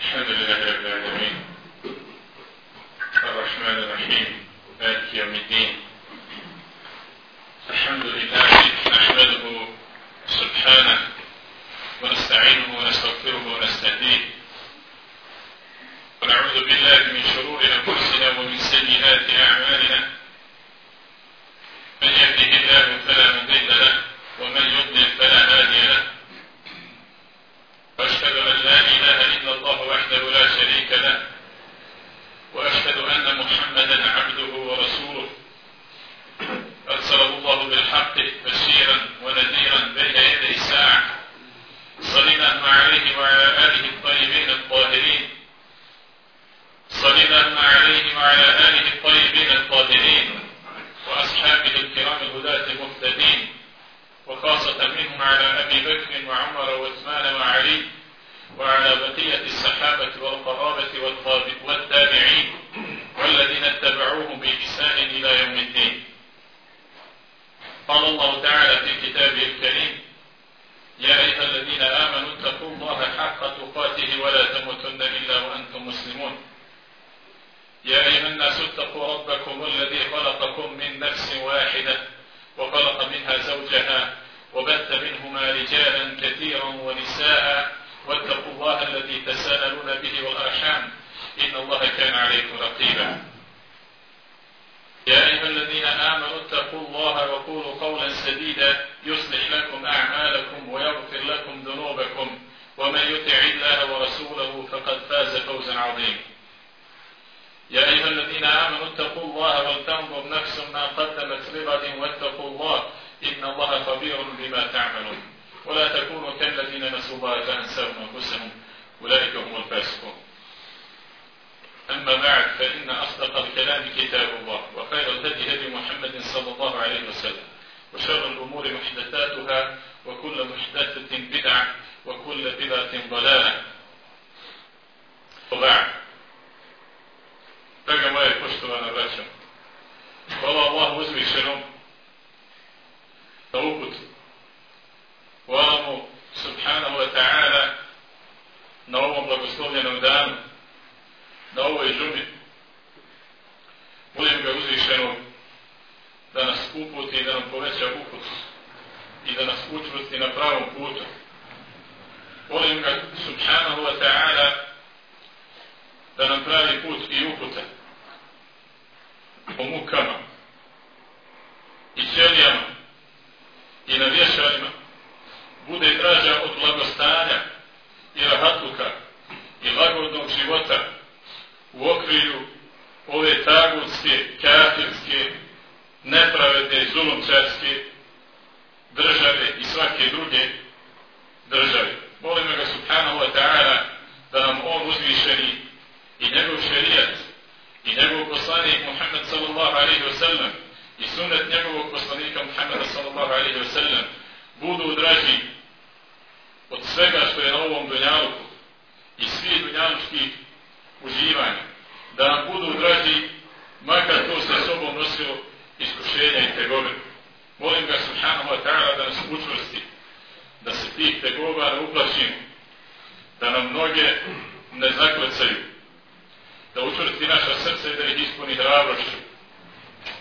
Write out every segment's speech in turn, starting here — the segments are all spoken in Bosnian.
الحمد لله رب العالمين. الرحمن الرحيم. مالك يوم الدين. الحمد لله نحمده سبحانه ونستعينه ونستغفره ونستهديه. ونعوذ بالله من شرور أنفسنا ومن سيئات أعمالنا. من يهده الله فلا مضل له ومن يضلل فلا هادي له. واشهد أن لا وحده لا شريك له وأشهد أن محمدا عبده ورسوله. أرسله الله بالحق بشيرا ونذيرا بين يدي الساعة صلينا عليه وعلى آله الطيبين الطاهرين. صلينا عليه وعلى آله الطيبين الطاهرين وأصحابه الكرام الهداة المهتدين وخاصة منهم على أبي بكر وعمر وعثمان وعلي. وعلى بقية الصحابة والقرابة والتابعين والذين اتبعوهم بإحسان إلى يوم الدين. قال الله تعالى في كتابه الكريم يا أيها الذين آمنوا اتقوا الله حق تقاته ولا تموتن إلا وأنتم مسلمون. يا أيها الناس اتقوا ربكم الذي خلقكم من نفس واحدة وخلق منها زوجها وبث منهما رجالا كثيرا ونساء واتقوا الله الذي تساءلون به والأرحام إن الله كان عليكم رقيبا. يا أيها الذين آمنوا اتقوا الله وقولوا قولا سديدا يصلح لكم أعمالكم ويغفر لكم ذنوبكم. ومن يطع الله ورسوله فقد فاز فوزا عظيما. يا أيها الذين آمنوا اتقوا الله ولتنظر نفس ما قدمت لغد واتقوا الله إن الله خبير بما تعملون. ولا تكونوا كالذين نسوا الله فأنساهم أنفسهم. أولئك هم الفاسقون. أما بعد فإن أصدق الكلام كتاب الله وخير الهدي هدي محمد صلى الله عليه وسلم وشر الأمور محدثاتها وكل محدثة بدعة وكل بدعة ضلالة. وبعد Draga moje poštovana braća, hvala Allah uzvišenom na uput. Hvala mu subhanahu wa ta'ala na ovom blagoslovljenom danu, na ovoj džumi. Molim ga uzvišenom da nas uputi i da nam poveća uput i da nas učvrsti na pravom putu. Molim ga subhanahu wa ta'ala da nam pravi put i uputa po mukama i ćelijama i na vješalima bude traža od blagostanja i rahatluka i lagodnog života u okrilju ove tagutske, kafirske, nepravedne, zulumčarske države i svake druge države. Molimo ga subhanahu wa ta'ala da nam on uzvišeni i njegov šerijat i njegov poslanik Muhammed sallallahu alaihi wa sallam i sunnet njegovog poslanika Muhammeda sallallahu alaihi wa sallam budu draži od svega što je na ovom dunjaluku i svi dunjalučkih uživanja da nam budu draži makar to sa sobom nosilo iskušenja i tegove. molim ga subhanahu wa ta'ala da nas učvrsti da se tih tegova ne uplašimo da nam noge ne zaklecaju da učvrsti naša srce i da ih ispuni hrabrošću.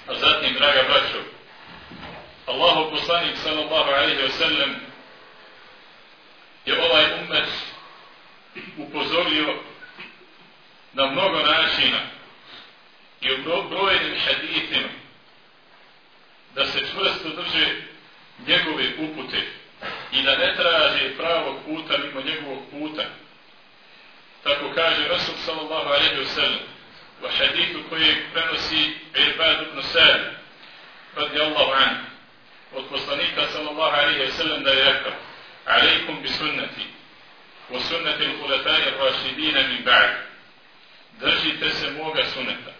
A zatim, draga braćo, Allahu poslanik sallallahu alaihi wa sallam je ovaj umet upozorio na mnogo načina i u brojnim hadithima da se čvrsto drže njegove upute i da ne traže pravog puta mimo njegovog puta. Tako kaže Rasul sallallahu alaihi wa sallam u hadithu kojeg prenosi Irbad ibn Sa'd radi Allahu an od poslanika sallallahu alaihi wa sallam da je rekao عليكم بسنتي وسنة الخلفاء الراشدين من بعد min ba'd držite se moga suneta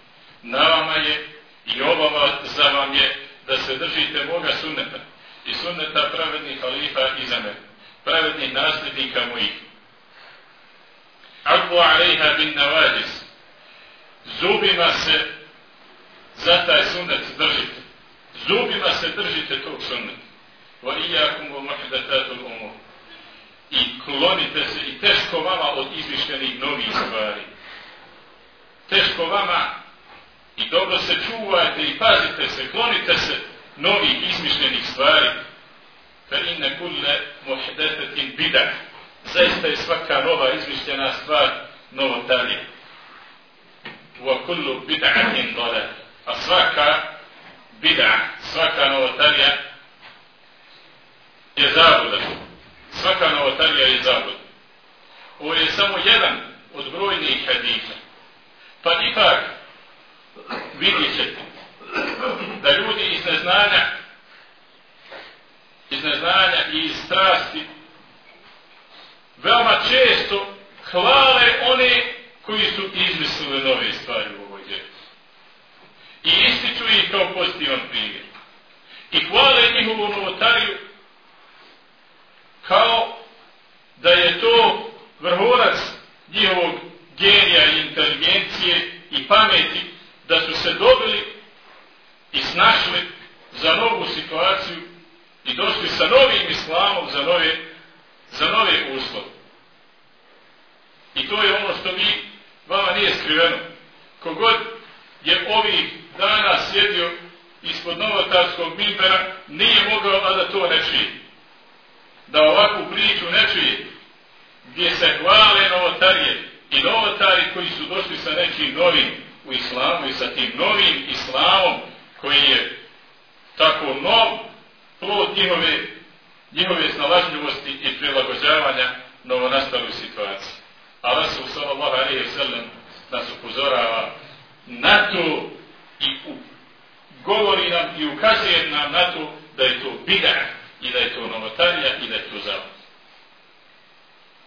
na vama je i obava za vam je da se držite moga suneta i suneta pravednih halifa iza mene pravednih nasljednika mojih Abu alejha bin navadis. Zubima se za taj sunet držite. Zubima se držite tog suneta Wa iyakum wa i klonite se i teško vama od izmišljenih novih stvari. Teško vama i dobro se čuvajte i pazite se, klonite se novih izmišljenih stvari. Fer inne kulle muhdetetin bidah. Zaista je svaka nova izmišljena stvar novotarija. Wa kullu bid'atin dalal. A svaka bid'a, svaka novotarija je zabuda. Svaka novotarija je zabuda. Ovo je samo jedan od brojnih hadisa. Pa ipak vidjet ćete da ljudi iz neznanja iz neznanja i iz strasti veoma često hvale one koji su izmislili nove stvari u ovoj djeli. I ističu ih kao pozitivan primjer. I hvale njihovu novotariju kao da je to vrhorac njihovog genija i inteligencije i pameti da su se dobili i snašli za novu situaciju i došli sa novim islamom za nove, za nove uslove. I to je ono što mi vama nije skriveno. Kogod je ovih dana sjedio ispod novotarskog mimbera, nije mogao a da to ne čini. Da ovakvu priču ne čuje, gdje se hvale novotarije i novotari koji su došli sa nekim novim u islamu i sa tim novim islamom koji je tako nov plod njihove, njihove snalažljivosti i prilagođavanja novonastaloj situaciji. A Rasul sallallahu alaihi wa sallam nas upozorava na to i u, govori nam i ukazuje nam na to da je to bidah i da je to novotarija i da je to zavod.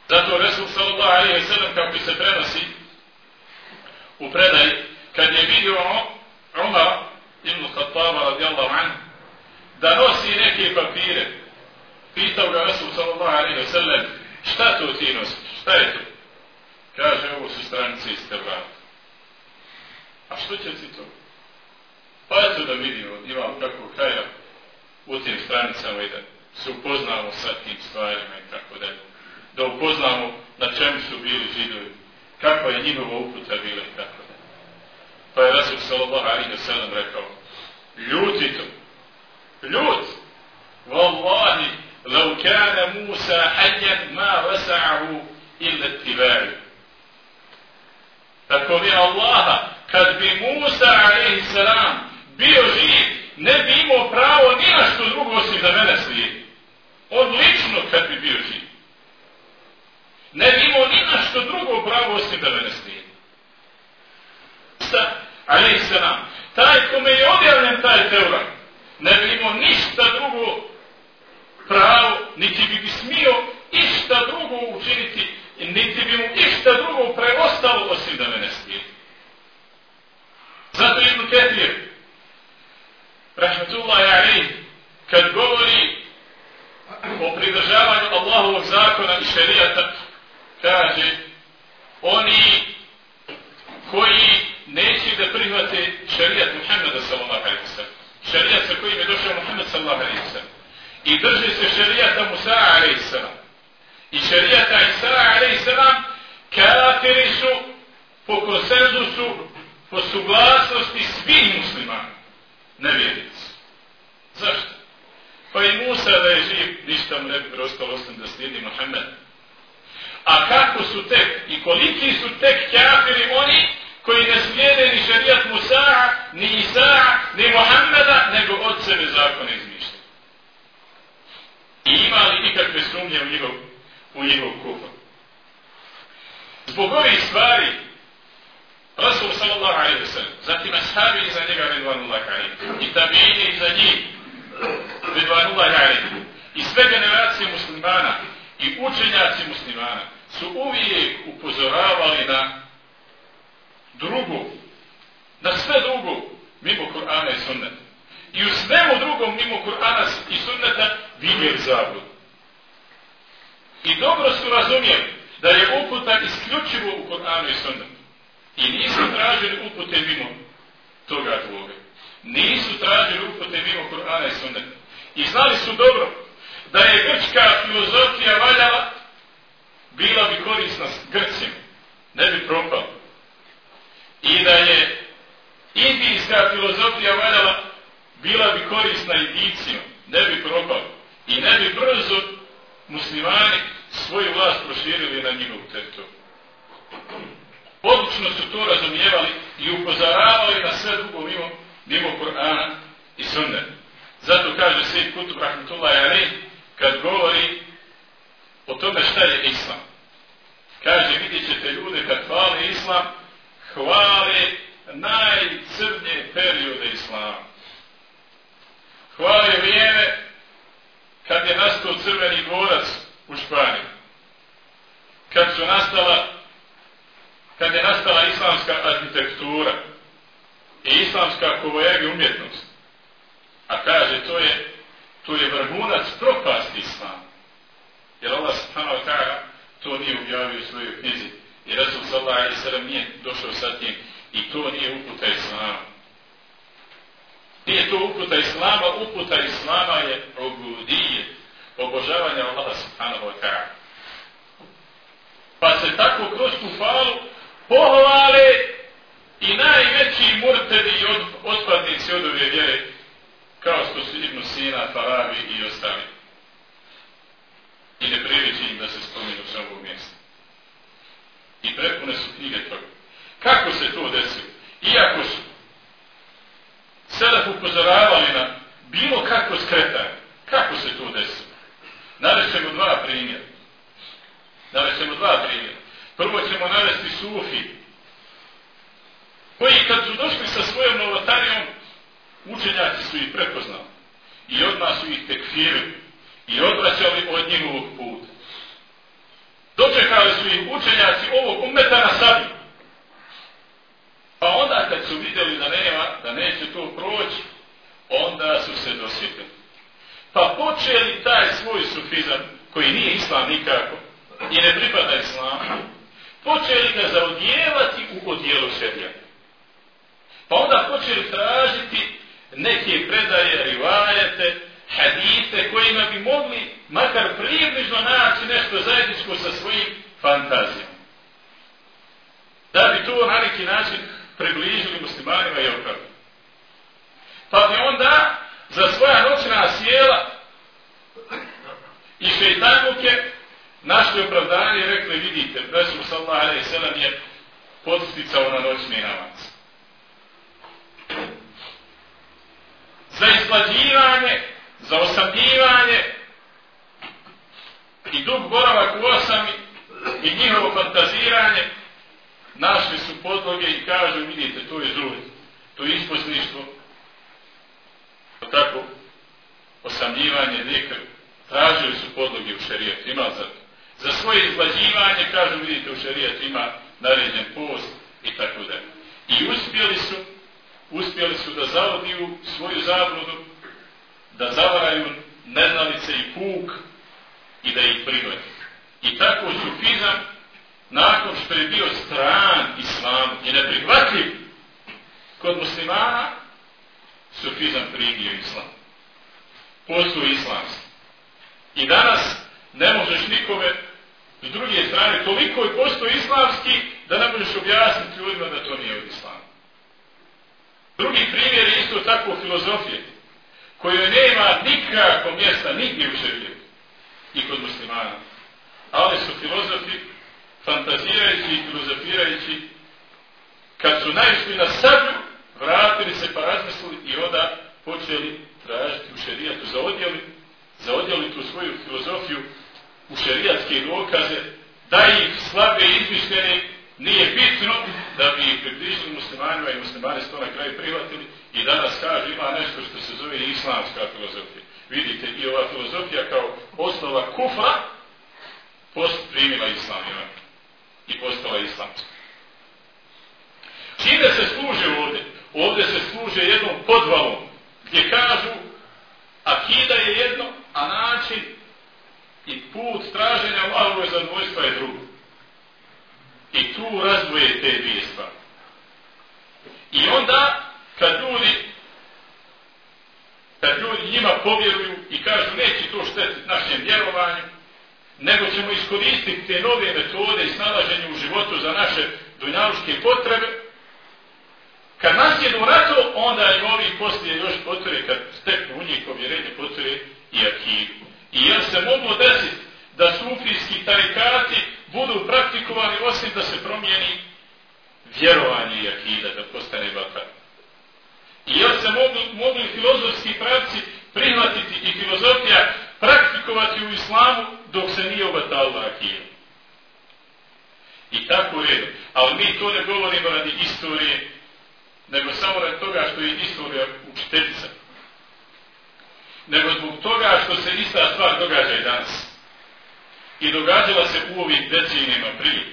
Zato Resul sallallahu alaihi wa sallam kako se prenosi u predaj kad je vidio Umar ibn Khattaba radijallahu anhu da nosi neke papire pitao ga Resul sallallahu alaihi wa sallam šta to ti nosiš, šta je to? Kaže, ovo su stranice iz Tevrata. A što će ti to? Pa eto da vidimo, imam kako kraja u tim stranicama i da se upoznamo sa tim stvarima i tako dalje. da upoznamo na čemu su bili židovi, kakva je njihova uputa bila i tako dalje. Pa je Rasul sallallahu alaihi wa sallam rekao, ljuti to, ljut, wallahi, lau kana Musa hajjan ma vasa'ahu illa tibari. Tako mi Allaha, kad bi Musa a.s. bio živ, ne bi imao pravo ni na što drugo osim da mene slijedi. On lično kad bi bio živ. Ne bi imao ni na što drugo pravo osim da mene slijedi. Sa, ali se nam, taj kome je objavljen taj teoran, ne bi imao ništa drugo pravo, niti bi bi smio išta drugo učiniti, niti bi mu išta drugo preostalo osim da mene slijedi. Zato Ibn Ketir, rahmetullahi alaih, kad govori o pridržavanju Allahovog zakona i šerijata, kaže, oni koji neće da prihvate šerijat Muhammeda sallallahu alaihi wa sallam, šerijat sa kojim je došao Muhammed sallallahu alaihi wa sallam, i drži se šerijata Musa alaihi wa sallam, i šerijata Isa alaihi wa sallam, kafiri su po konsenzusu po suglasnosti svih muslimana nevjernici. Zašto? Pa i Musa da je živ, ništa mu ne bi preostalo osim da slijedi Mohamed. A kako su tek i koliki su tek kafiri oni koji ne slijede ni šarijat Musa, ni Isa, ni Mohameda, nego od sebe zakone izmišlja. I ima li ikakve sumnje u njihov, u njihov kufr. Zbog ovih stvari Rasul sallallahu alaihi wa sallam, zatim ashabi iza njega ridvanullahi alaihi, i tabini iza njih ridvanullahi alaihi, i sve generacije muslimana i učenjaci muslimana su uvijek upozoravali na drugu, na sve drugo mimo Kur'ana i sunneta. I u svemu drugom mimo Kur'ana i sunneta vidjeli zabud. I dobro su razumijeli da je uputa isključivo u Kur'anu i sunnetu. I nisu tražili upute mimo toga dvoga. Nisu tražili upute mimo Kur'ana i Sunneta. I znali su dobro da je grčka filozofija valjala bila bi korisna Grcima, ne bi propala. I da je indijska filozofija valjala, bila bi korisna indijcima, ne bi propala. I ne bi brzo muslimani svoju vlast proširili na njihovu teritoriju. Odlično su to razumijevali i upozoravali na sve drugo mimo, mimo Kur'ana i Sunne. Zato kaže Sejid Kutub Rahmatullahi Ali, kad govori o tome šta je Islam. Kaže, vidjet ćete ljude kad hvale Islam, hvale najcrnje periode Islama. Hvale vrijeme kad je nastao crveni dvorac u Španiji. Kad su nastala kad je nastala islamska arhitektura i islamska kovojegi umjetnost. A kaže, to je, to je vrhunac propasti islama. Jer Allah subhanahu wa ta'ala to nije objavio u svojoj knjizi. I Resul sallallahu alaihi sallam nije došao sa tim i to nije uputa islama. Nije to uputa islama, uputa islama je obudije, obožavanje Allaha subhanahu wa ta'ala. Pa se tako kroz kufalu pohvale i najveći murtedi i od, otpadnici od ove vjere, kao što su Ibn Sina, Farabi i ostali. I ne priliči im da se spomenu sa ovog mjesta. I prepune su knjige toga. Kako se to desilo? Iako su sada upozoravali na bilo kako skretanje, kako se to desilo? Narećemo dva primjera. Narećemo dva primjera. Prvo ćemo navesti sufi, koji kad su došli sa svojom novotarijom, učenjaci su ih prepoznali. I odmah su ih tekfirili i odvraćali od njihovog puta. Dočekali su ih učenjaci ovog umeta na sabi. Pa onda kad su vidjeli da nema, da neće to proći, onda su se dosjetili. Pa počeli taj svoj sufizam, koji nije islam nikako, i ne pripada islamu, počeli ga zaodjevati u odjelu šedja. Pa onda počeli tražiti neke predaje, rivajete, hadite kojima bi mogli makar približno naći nešto zajedničko sa svojim fantazijama. Da bi to na neki način približili muslimanima i opravili. Pa bi onda za svoja noćna sjela i šeitanuke našli opravdanje i rekli, vidite, Resul sallallahu alaihi sallam je podsticao na noćni namaz. Za isplađivanje, za osamljivanje i dug boravak u osami i njihovo fantaziranje našli su podloge i kažu, vidite, to je zud, to je isposništvo, pa tako, osamljivanje, nekak, tražili su podloge u šarijetu, imali za to za svoje izlađivanje, kažu, vidite, u šarijat ima naređen post i tako da. I uspjeli su, uspjeli su da zavodiju svoju zabludu, da zavaraju neznalice i puk i da ih prihvati. I tako sufizam, nakon što je bio stran islam i neprihvatljiv kod muslimana, sufizam primio islam. Postoji islamski. I danas ne možeš nikome S druge strane, toliko je posto islamski da ne možeš objasniti ljudima da to nije od islama. Drugi primjer je isto tako filozofije, koje nema nikako mjesta nigdje u šarijetu i kod muslimana. Ali su filozofi, fantazirajući i filozofirajući, kad su naišli na sablju, vratili se pa razmislili i onda počeli tražiti u šerijatu, za odjeli, za odjeli tu svoju filozofiju u šerijatske dokaze, da ih slabe izmišljene nije bitno da bi ih približili muslimanima i muslimani to na kraju prihvatili i danas kaže ima nešto što se zove islamska filozofija. Vidite, i ova filozofija kao osnova kufra post primila islam i postala islamska. Čime se služe ovdje? Ovdje se služe jednom podvalom gdje kažu akida je jedno, a način i put traženja Allahove zadovoljstva je drugo. I tu razvoje te dvije stvari. I onda, kad ljudi, kad ljudi njima povjeruju i kažu neće to štetiti našem vjerovanju, nego ćemo iskoristiti te nove metode i snalaženje u životu za naše dunjaluške potrebe, kad nas je na to, onda i ovi poslije još potvore, kad steknu u njih povjerenje, potvore i akidu. I jer se moglo desiti da sufijski tarikati budu praktikovani osim da se promijeni vjerovanje i akida, da postane bakar. I jer se mogli, mogli filozofski pravci prihvatiti i filozofija praktikovati u islamu dok se nije obatala akida. I tako je. Ali mi to ne govorimo radi istorije, nego samo radi toga što je istorija učiteljica. Nego zbog toga što se ista stvar događa i danas. I događala se u ovih decenijima prije.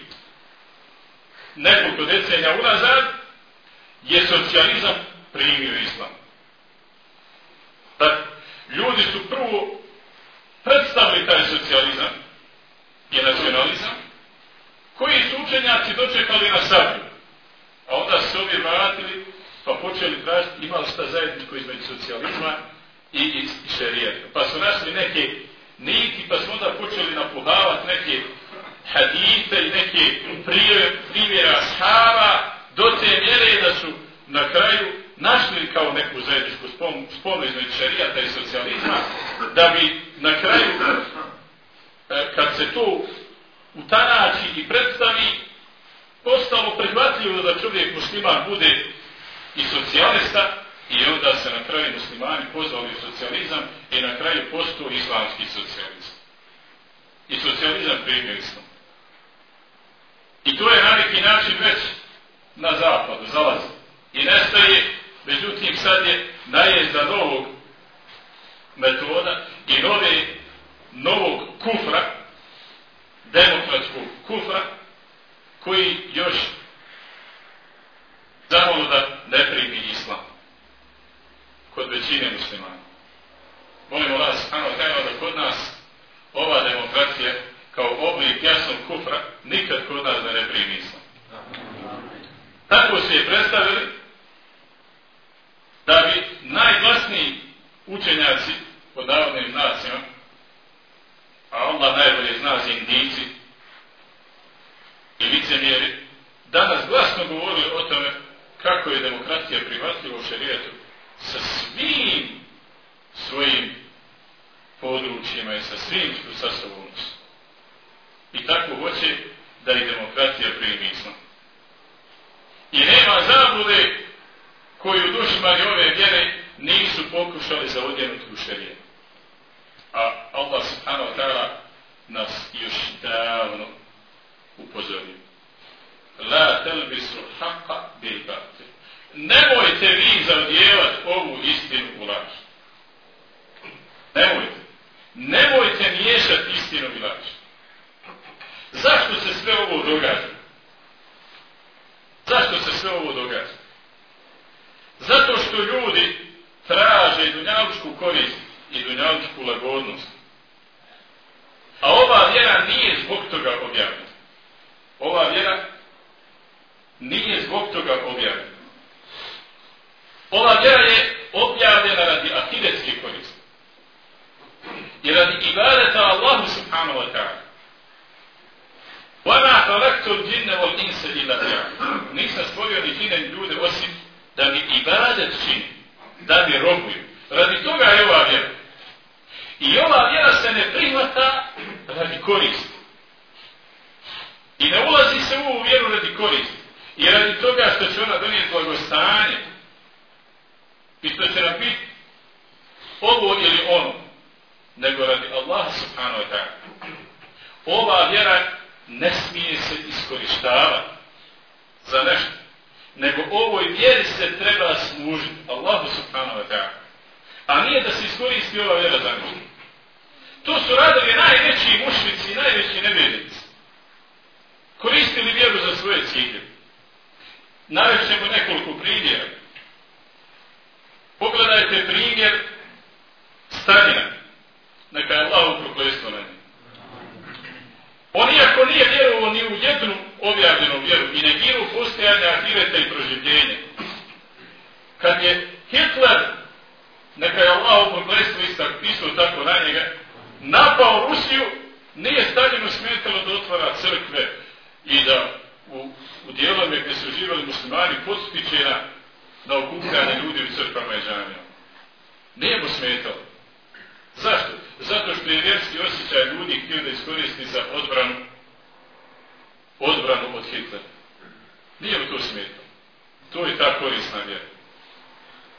Nekoliko decenija unazad je socijalizam primio islam. Tak, ljudi su prvo predstavili taj socijalizam i nacionalizam, koji su učenjaci dočekali na sablju. A onda su se ovi vratili, pa počeli tražiti imali šta zajedničko između socijalizma i, i, i šerijeta. Pa su našli neke niti, pa su onda počeli napuhavati neke hadite i neke primjera šava do te mjere da su na kraju našli kao neku zajedničku spolnu između šerijata i socijalizma, da bi na kraju, e, kad se to utanači i predstavi, postalo prihvatljivo da čovjek musliman bude i socijalista i onda se na kraju muslimani pozvali u socijalizam i na kraju postao islamski socijalizam. I socijalizam primio islam. I to je na neki način već na zapadu, zalazi. I nestaje, međutim sad je najezda novog metoda i nove, novog kufra, demokratskog kufra, koji još zamalo da ne primi islam kod većine muslimana. Molimo Allah subhanahu wa ta'ala da kod nas ova demokracija kao oblik jasnog kufra nikad kod nas da ne primi islam. Tako se je predstavili da bi najglasniji učenjaci pod narodnim znacima, a onda najbolje zna za indici i licemjeri, danas glasno govorili o tome kako je demokratija prihvatljiva u šarijetu sa svim svojim područjima i sa svim što sa sobom I tako hoće da i demokratija primi islam. I nema zabude koji u dušima ove vjere nisu pokušali za odjenuti u šarijetu. A Allah subhanahu wa ta'ala nas još davno upozorio. La telbisu haqqa bil batil. Nemojte vi zavdjevat ovu istinu u laž. Nemojte. Nemojte miješati istinu i laž. Zašto se sve ovo događa? Zašto se sve ovo događa? Zato što ljudi traže dunjavučku korist i dunjavučku lagodnost. A ova vjera nije zbog toga objavljena. Ova vjera nije zbog toga objavljena. Ova vjera je objavljena radi akidetske koriste. I radi ibadeta Allahu subhanahu wa ta'ala. وَمَا خَلَقْتُ الْجِنَّ وَالْإِنْسَ إِلَّا لِيَعْبُدُونِ Nisam stvorio ni džine ni ljude osim da mi ibadet čini, da mi robuju. Radi toga je ova vjera. I ova vjera se ne prihvata radi koristi. I ne ulazi se u ovu vjeru radi koristi. I radi toga što će ona donijeti blagostanje. I što će nam biti ovo ili ono. Nego radi Allaha subhanahu wa ta'ala. Ova vjera ne smije se iskoristavati za nešto. Nego ovoj vjeri se treba služiti. Allahu subhanahu wa ta'ala. A nije da se iskoristi ova vjera za nešto. To su radili najveći mušnici i najveći nevjernici. Koristili vjeru za svoje cilje. Navećemo nekoliko primjera. Pogledajte primjer Stalina. Neka je Allah uproklestvo na njih. On iako nije vjerovao ni u jednu objavljenu vjeru i negiru postojanja ahireta i proživljenja. Kad je Hitler, neka je Allah uproklestvo isto tako na njega, napao Rusiju, Nije Stalinu smetalo da otvara crkve i da u, u dijelome gdje su živali muslimani podstiče na, na okupljanje ljudi u crkvama i džamijama. Nije mu smetalo. Zašto? Zato što je vjerski osjećaj ljudi htio da iskoristi za odbranu odbranu od Hitlera. Nije mu to smetalo. To je ta korisna vjera.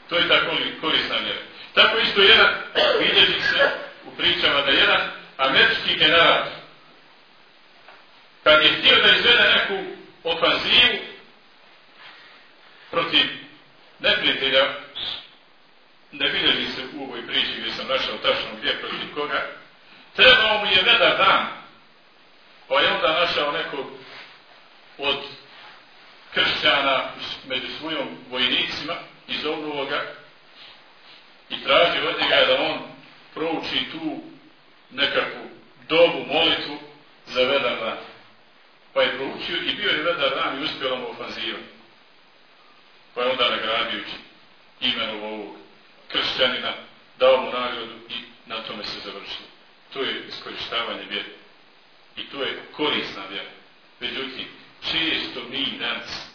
To je ta korisna vjera. Tako isto jedan, vidjeti se u pričama da jedan američki general, kad je htio da izvede neku ofanzivu protiv neprijatelja, ne bilježi se u ovoj priči gdje sam našao tačno gdje protiv koga, trebao mu je vedar dan, pa je onda našao nekog od kršćana među svojom vojnicima iz ovoga i traži od njega da on prouči tu nekakvu dobu, molitvu za vedar dan. Pa je proučio i bio je vedar dan i uspjela mu ofanziva. Pa je onda nagradio imenom ovog kršćanina, dao mu nagradu i na tome se završilo. To je iskoristavanje vjere. I to je korisna vjera. Međutim, često mi danas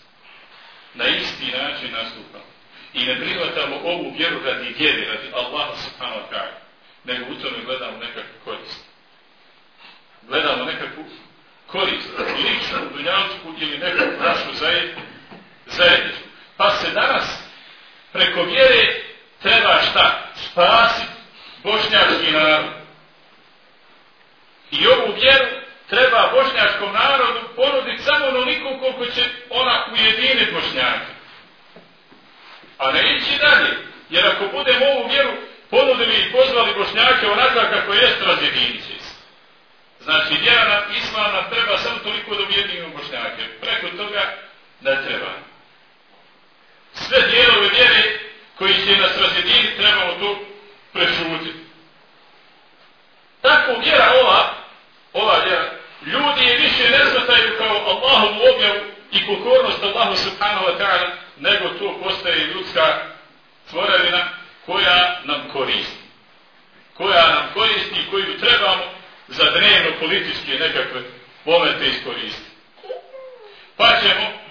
na isti način nastupamo i ne prihvatamo ovu vjeru radi vjere, radi Allaha subhanahu wa ta'ala, nego u tome gledamo nekakvu korist. Gledamo nekakvu korist, ličnu, dunjavsku ili nekakvu našu zajednicu. Pa se danas preko vjere treba šta? Spasiti bošnjački narod. I ovu vjeru treba bošnjačkom narodu ponuditi samo onoliko koliko će ona ujediniti bošnjaka. A ne ići dalje. Jer ako budemo ovu vjeru ponudili i pozvali bošnjake onaka kako jest razjedinit će se. Znači, vjera nam, islam nam treba samo toliko da ujedinimo bošnjake. Preko toga ne treba. Sve dijelove vjere koji će nas razjediniti, trebamo to prešutiti. Tako vjera ova, ova vjera, ljudi je više ne zvataju kao Allahovu objavu i pokornost Allahu subhanahu wa ta'ala, nego to postaje ljudska tvorevina koja nam koristi. Koja nam koristi i koju trebamo za dnevno političke nekakve momente iskoristiti. Pa ćemo,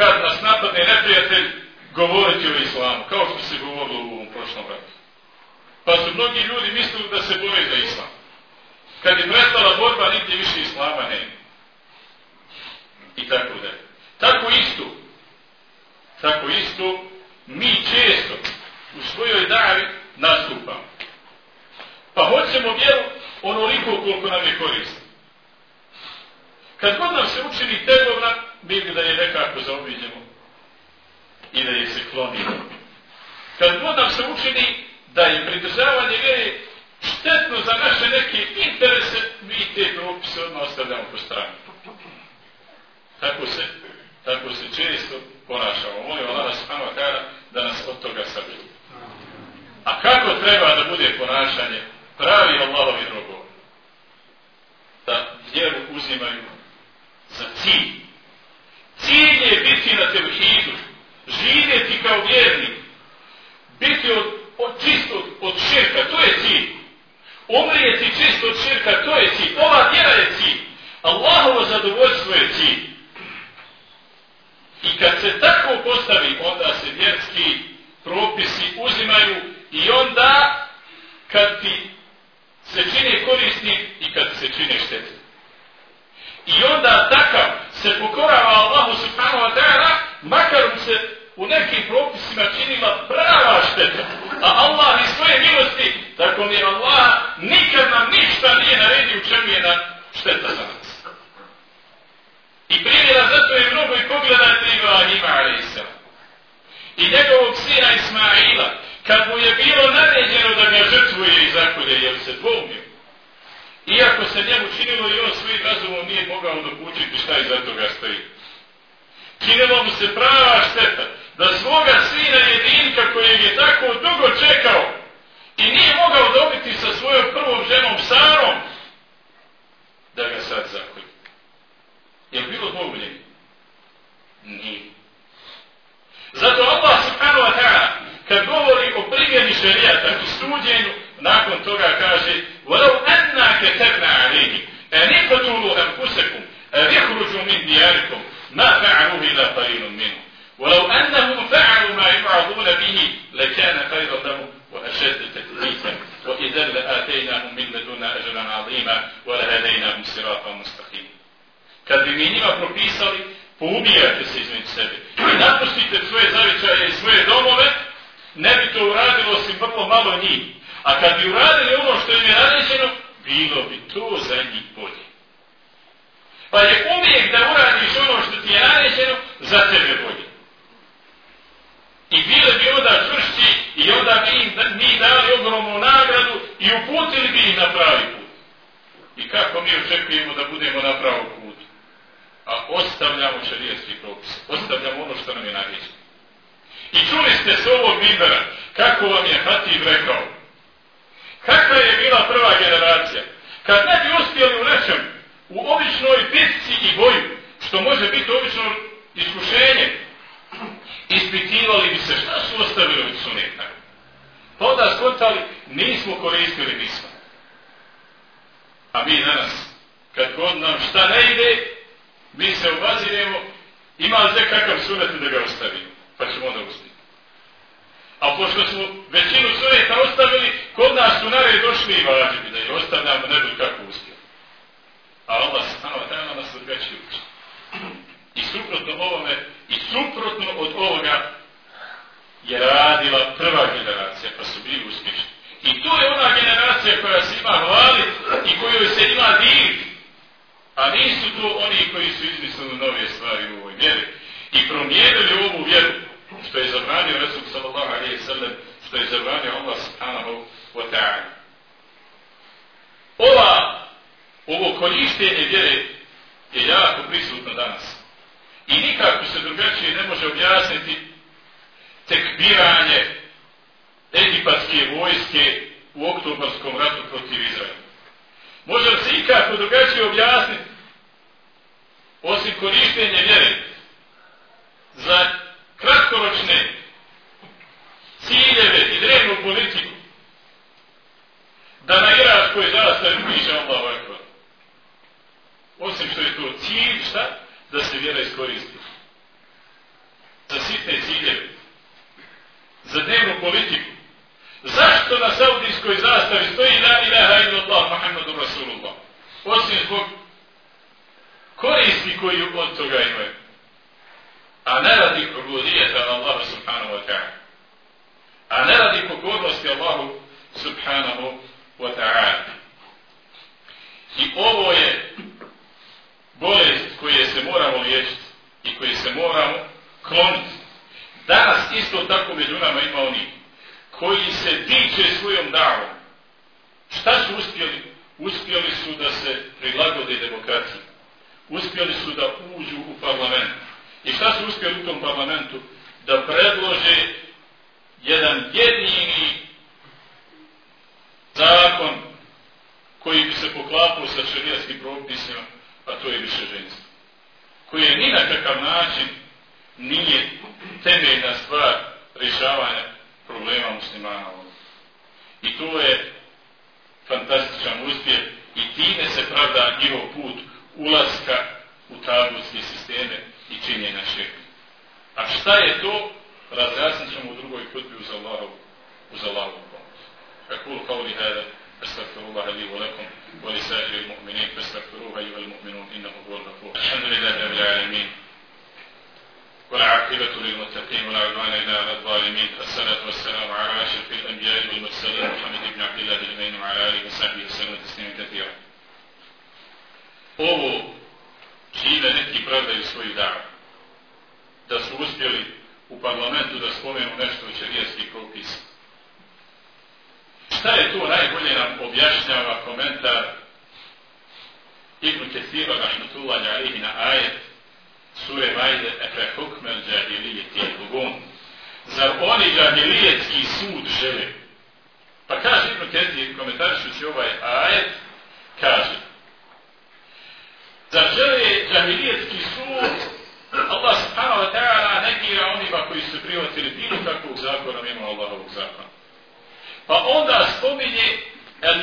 kad nas napadne neprijatelj, govoriti o islamu, kao što se govorilo u ovom prošlom ratu. Pa su mnogi ljudi mislili da se bore za islam. Kad je prestala borba, nigdje više islama nema. I tako da. Tako isto, tako isto, mi često u svojoj davi nastupamo. Pa hoćemo vjeru onoliko koliko nam je korisno. Kad god nam se učini tegovna, bili da je nekako zaobiđemo i da je se klonimo. Kad god nam se učini da je pridržavanje vjere štetno za naše neke interese, mi te propise odmah ostavljamo po strani. Tako se, tako se često ponašamo. Molim Allah subhanahu wa ta'ala da nas od toga sabilu. A kako treba da bude ponašanje pravi Allahovi robovi? Da vjeru uzimaju za cilj. Cilj je biti na tevhidu, živjeti kao vjernik, biti od, od čistog od širka, to je cilj. Umrijeti čisto od širka, to je cilj. Ova vjera je cilj. Allahovo zadovoljstvo je cilj. I kad se tako postavi, onda se vjerski propisi uzimaju i onda kad ti se čini korisni i kad se čini štetni. I onda takav se pokorava Allahu subhanahu wa ta'ala, makar mu se u nekim propisima činila prava šteta. A Allah iz svoje milosti, tako mi Allah, nikad nam ništa nije naredio u čemu je na šteta za nas. I primjera zato je mnogo i pogledajte Ibrahima a.s. I njegovog sina Ismaila, kad mu je bilo naređeno da ga žrtvuje i zakolje, jer se dvoumio. Iako se njemu činilo i on svojim razumom nije mogao dokućiti šta iza toga stoji. Činilo mu se prava šteta da svoga sina jedinka kojeg je tako dugo čekao i nije mogao dobiti sa svojom prvom ženom Sarom, da ga sad zakolje. Je bilo zbog njega? Nije. Zato Allah subhanahu wa ta'ala kad govori o primjeni šarijata i suđenju, nakon toga kaže ولو أنا كتبنا عليهم أن اقتلوا أنفسكم أن يخرجوا من دياركم ما فعلوه إلا قليل منهم. ولو أنهم فعلوا ما يوعظون به لكان خيرا لهم وأشد تثبيتا. وإذا لآتيناهم من لدنا أجرا عظيما ولهديناهم صراطا مستقيما. Kad bi mi njima propisali, poubijate se između sebe i napustite svoje zavičaje i svoje domove, ne bi to uradilo osim vrlo malo njih. A kad bi uradili ono što im je naređeno, bilo bi to za njih bolje. Pa je uvijek da uradiš ono što ti je naređeno, za tebe bolje. I bile bi onda čvršći i onda bi im mi dali ogromnu nagradu i uputili bi ih na pravi put. I kako mi očekujemo da budemo na pravom putu? A ostavljamo šarijetski propis. Ostavljamo ono što nam je naređeno. I čuli ste s ovog mimbera kako vam je Hatib rekao. Kakva je bila prva generacija? Kad ne bi uspjeli u nečem, u običnoj bitci i boju, što može biti obično iskušenje, ispitivali bi se šta su ostavili od suneta. Pa onda skontali, nismo koristili nismo. A mi danas, kad god nam šta ne ide, mi se obaziremo, ima li kakav sunet da ga ostavimo, pa ćemo onda uspjeti. A pošto smo većinu suneta ostavili, kod nas su nare došli i vađivi, da je ostavljamo ne bi kako uspjeli. A Allah subhanahu wa ta'ala nas drugačije uči. I suprotno ovome, i suprotno od ovoga je radila prva generacija, pa su bili uspješni. I to je ona generacija koja se ima hvali i kojoj se ima diviti. A nisu to oni koji su izmislili nove stvari u ovoj vjeri. I promijenili ovu vjeru, što je zabranio Resul sallallahu alaihi sallam, što je zabranio Allah subhanahu wa ta'ala. Ova, ovo korištenje vjere je jako prisutno danas. I nikako se drugačije ne može objasniti tekbiranje egipatske vojske u oktobarskom ratu protiv Izraela. Može se ikako drugačije objasniti osim korištenje vjere za kratkoročne ciljeve i drevnu politiku da na iračkoj zastavi piše Allah ovako. Osim što je to cilj, šta? Da se vjera iskoristi. Za sitne ciljeve. Za dnevnu politiku. Zašto na saudijskoj zastavi stoji la ilaha illallah Muhammadu Rasulullah? Osim zbog koristi koju od toga imaju. A ne radi ubudijeta Allah subhanahu wa ta'ala. A ne radi pokornosti Allahu subhanahu wa ta'ala. I ovo je bolest koje se moramo liječiti i koje se moramo kloniti. Danas isto tako među nama ima oni koji se tiče svojom davom. Šta su uspjeli? Uspjeli su da se prilagode demokraciji. Uspjeli su da uđu u parlament. I šta su uspjeli u tom parlamentu? Da predlože jedan jedini zakon koji bi se poklapao sa šarijatskim propisima, a to je više ženstvo. Koji ni na kakav način nije temeljna stvar rješavanja problema muslimana ovdje. I to je fantastičan uspjeh i time se pravda njihov put ulaska u tabutske sisteme i činjenja šeha. A šta je to? Razjasnit ćemo u drugoj kutbi uz Allahovu, uz Allahovu pomoć. Kakul kauli hada, استغفر الله لي ولكم ولسائر المؤمنين فاستغفروه ايها المؤمنون انه هو الغفور الحمد لله رب العالمين والعاقبة للمتقين على الظالمين الصلاة والسلام على أشرف الأنبياء والمرسلين محمد بن عبد الله وعلى آله وصحبه وسلم تسليما كثيرا. Ovo čine neki pravdaju svoju davu. Da su uspjeli u parlamentu da spomenu nešto od šarijeskih propisa. Šta je to najbolje nam objašnjava komentar Ibn Kesira rahmetullahi alihi na ajet sure Majde efe hukmel je hugun. Zar oni džahilijetski sud žele? Pa kaže Ibn Kethir komentarišući ovaj ajet, kaže Zar žele džahilijetski sud Allah subhanahu wa ta'ala negira onima koji su prihvatili bilo kakvog zakona mimo Allahovog zakona. Pa onda spominje El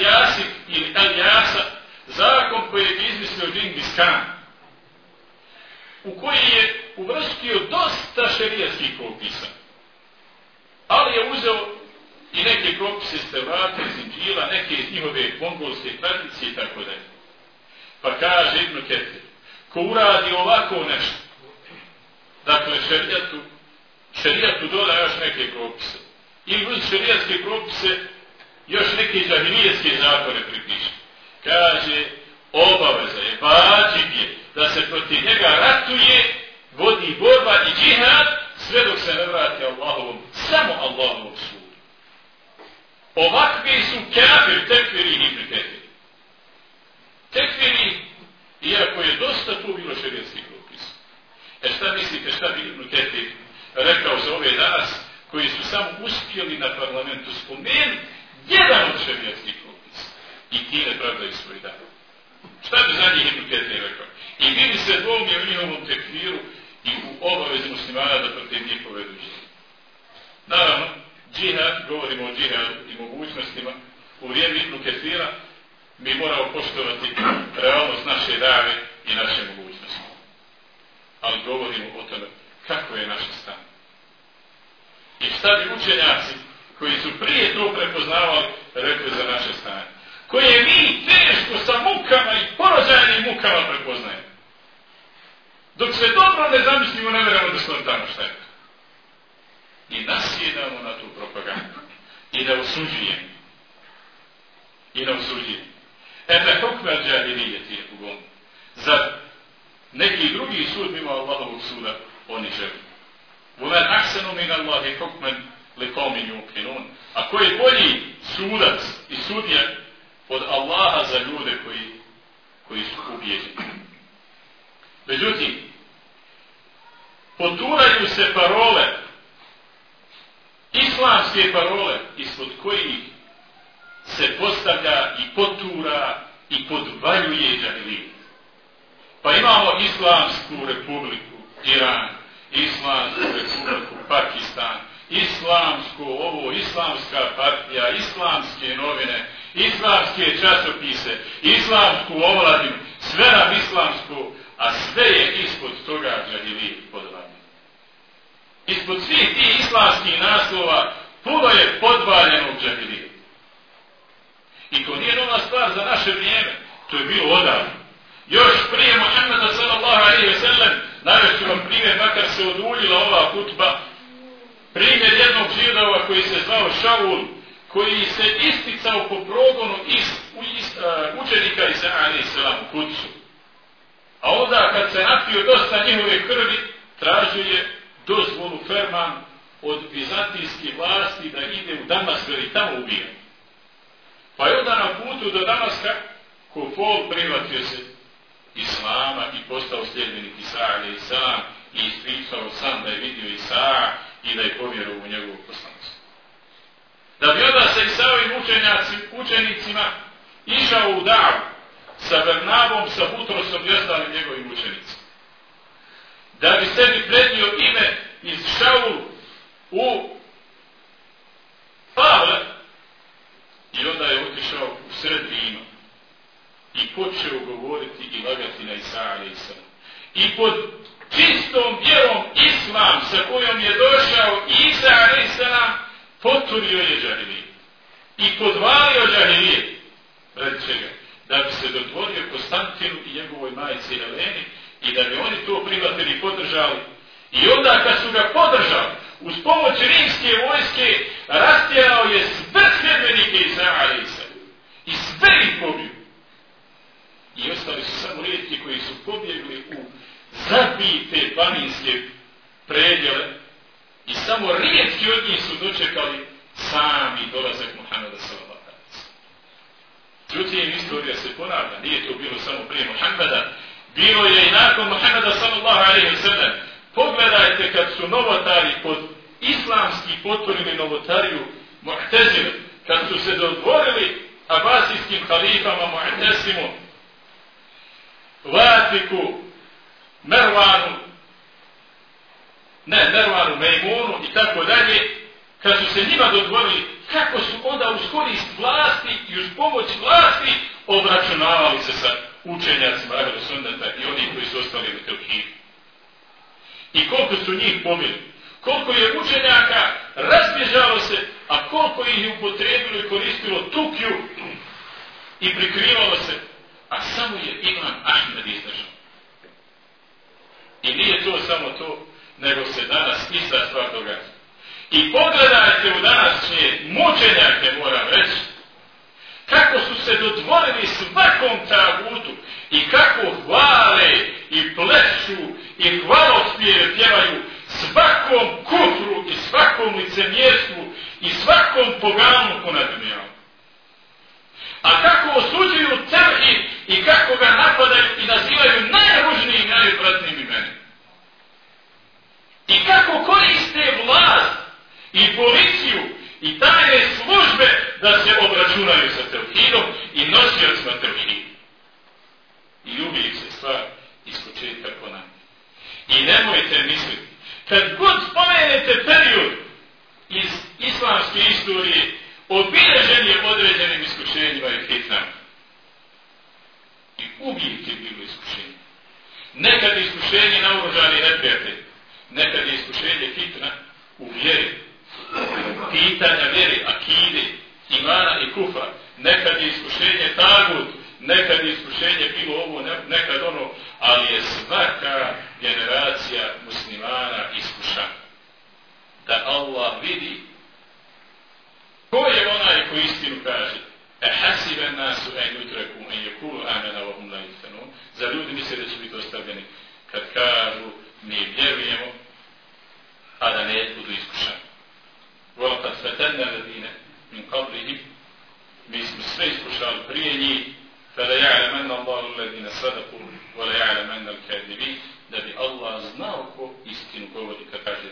ili Alijasa, zakon koji je izmislio Džingis Khan, u koji je uvrstio dosta šerijatskih propisa. Ali je uzeo i neke propise iz Tevrata, iz Inđila, neke iz njihove mongolske tradicije i tako dalje. Pa kaže Ibn Ketir, ko uradi ovako nešto, dakle šerijatu, šerijatu doda još neke propise. I uz šerijatske propise još neke džahilijetske zakone pripiše. Kaže, obaveza je, vađib je, da se protiv njega ratuje, vodi borba i džihad, sve dok se ne vrati Allahovom, samo Allahovom sudu. Ovakvi su kafir, tekviri i priketiri tekfiri, iako je dosta tu bilo šerijanskih propisa. E šta mislite, šta bi Ibn Ketir rekao za ove danas, koji su samo uspjeli na parlamentu spomenuti jedan od šerijanskih propisa. I ti ne pravdaju svoj dan. Šta bi za njih Ibn Ketir rekao? I bili se dvomi u njihovom tekfiru i u obavezi muslimana da protiv njih povedu džihad. Naravno, džihad, govorimo o džihadu i mogućnostima, u vrijeme Ibn Ketira mi moramo poštovati realnost naše dave i naše mogućnosti. Ali govorimo o tome kako je naše stan. I šta bi učenjaci koji su prije to prepoznavali rekli za naše stanje. Koje mi teško sa mukama i porođajnim mukama prepoznajemo. Dok sve dobro ne zamislimo, ne veramo da smo tamo šta je. I nasjedamo na tu propagandu. I da osuđujemo. I da osuđujemo. Ebe hukme al džahilijeti je ugom. Za neki drugi sud mimo Allahovog suda oni želi. Umen aksenu min Allahi hukmen li komin yuqinun. A koji je bolji sudac i sudija od Allaha za ljude koji, koji su ubijeđeni. Međutim, poturaju se parole, islamske parole, ispod kojih se postavlja i potura i podvaljuje džahilijet. Pa imamo islamsku republiku, Iran, islamsku republiku, Pakistan, islamsko ovo, islamska partija, islamske novine, islamske časopise, islamsku ovladim, sve nam islamsko, a sve je ispod toga džahili podvaljuje. Ispod svih tih islamskih naslova puno je podvaljeno džahili. I to nije nova stvar za naše vrijeme, to je bilo odavno. Još prije Muhammeda sallallahu alaihi ve sellem, navješću vam primjer, makar se oduljila ova kutba, primjer jednog židova koji se zvao Šaul, koji se isticao po progonu is, u, is, uh, učenika iz Ani Selam u kucu. A onda kad se napio dosta njihove krvi, tražio je dozvolu Ferman od vizantijskih vlasti da ide u Damask i tamo ubije. Pa je onda na putu do danas ko Fol privatio se Islama i postao sljedbenik Isa Ali Islam i ispričao sam da je vidio Isa i da je povjerovao u njegovu poslanicu. Da bi onda sa Isavim učenicima išao u davu sa Bernabom, sa Butrosom i ostalim njegovim učenicima. Da bi sebi prednio ime iz Šaulu u Pavle i onda je otišao u sred Rima i počeo govoriti i lagati na Isa ali I pod čistom vjerom islam sa kojom je došao Isa a.s. poturio je džahilije. I podvalio džahilije. Radi čega? Da bi se dotvorio Konstantinu i njegovoj majici Eleni i da bi oni to prihvatili i podržali. I onda kad su ga podržali, uz pomoć rimske vojske, rastjerao je sve sljedbenike Isa a.s. I sve ih pobio. I ostali su samo rijetki koji su pobjegli u zabite planinske predjele i samo rijetki od njih su dočekali sami dolazak Muhammeda sallallahu Međutim, istorija se ponavlja, nije to bilo samo prije Muhammeda, bilo je i nakon Muhammeda sallallahu alaihi wa sallam. Pogledajte kad su novotari pod islamski potvorili novotariju Mu'tezile, kad su se dodvorili abasijskim halifama Mu'tezimu, Vatiku, Mervanu, ne, Mervanu, Mejmunu i tako dalje, kad su se njima dodvorili, kako su onda uz korist vlasti i uz pomoć vlasti obračunavali se sa učenjacima Ahlu Sunnata i oni koji su ostali u Teuhidu. I koliko su njih pomili. Koliko je učenjaka razbježalo se, a koliko ih je upotrebilo i koristilo tukju i prikrivalo se, a samo je Imam Ahmed izdržao. I nije to samo to, nego se danas ista stvar događa. I pogledajte u današnje mučenjake, moram reći, kako su se dodvorili svakom tagutu i kako hvale i plešu i hvalospije pjevaju svakom kufru i svakom licemjerstvu i svakom poganu po nadmijalu. A kako osuđuju crhi i kako ga napadaju i nazivaju najružnijim i najodvratnijim imenima. I kako koriste vlast i policiju i tajne službe da se obračunaju sa tevhidom i nosiocima tevhidom. I uvijek se stvar iz početka ponavlja. I nemojte misliti, kad god spomenete period iz islamske istorije, obilježen je određenim iskušenjima i fitnama. I uvijek je bilo iskušenje. Nekad iskušenje na urožani neprijatelj, nekad je iskušenje fitna u vjeri, pitanja vjeri, akide, imana i kufa, nekad je iskušenje tagut, nekad je iskušenje bilo ovo, nekad ono, ali je svaka generacija muslimana iskušana. Da Allah vidi ko je onaj ko istinu kaže e hasiben nasu en jutreku en jekulu amena wa hum la yuftanu za ljudi misle da će biti ostavljeni kad kažu mi vjerujemo a da ne budu iskušani. وَلَقَدْ فَتَنَّ الَّذِينَ مِنْ قَبْلِهِمْ Mi smo sve iskušali prije njih فليعلمن الله الذين صدقوا وليعلمن الكاذبين. ده بي الله زناوكو إستنقوا ودي كتاجي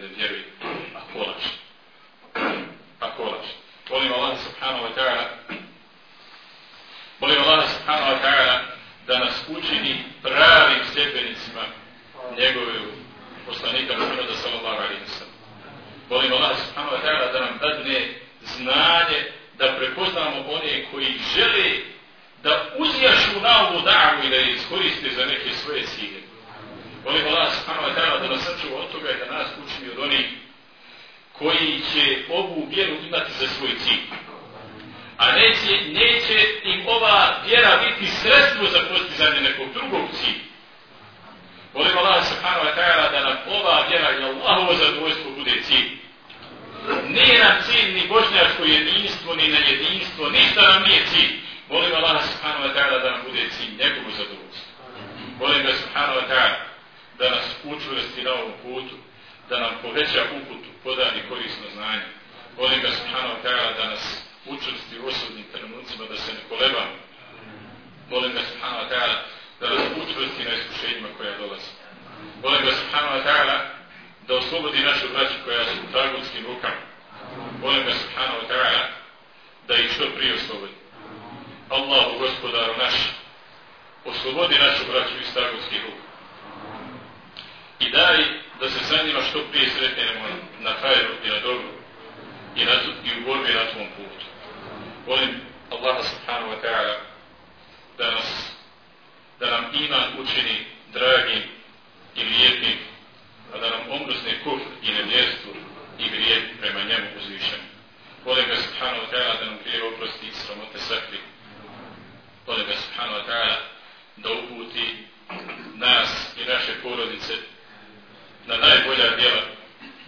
oslobodi koja su u tagutskim rukama. Molim ga subhanahu wa ta'ala da ih što prije oslobodi. Allahu gospodaru naš, oslobodi našu braću iz tagutskih ruka. I daj da se sa njima što prije sretnemo na hajru i na dobru i, na, i u borbi na tvom putu. Molim Allaha subhanahu wa ta'ala da nas da nam iman učini dragim i lijepim, a da nam omrzne kufr i nevjerstvo i grijed prema njemu uzvišen. Volim ga subhanahu wa ta'ala da nam grije oprosti i sramote sakri. Volim ga subhanahu wa ta'ala da uputi nas i naše porodice na najbolja djela,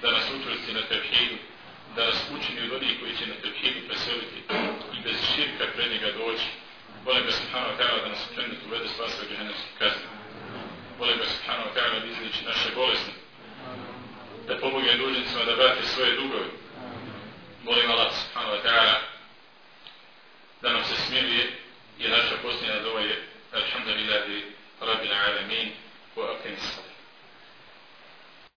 da nas učvrsti na tevhidu, da nas učini od onih koji će na tevhidu preseliti i bez širka pre njega doći. Volim ga subhanahu wa ta'ala da nas ukrenuti uvede sva od džahenevskih kazni. Volim ga subhanahu wa ta'ala da izliči naše bolesne. Da pomogne dužnicima da vrati svoje dugove. Molim Allah subhanahu wa ta'ala da nam se smiluje i naša posljedna dova je Alhamdulillahi Rabbil Alamin wa Akim Salam.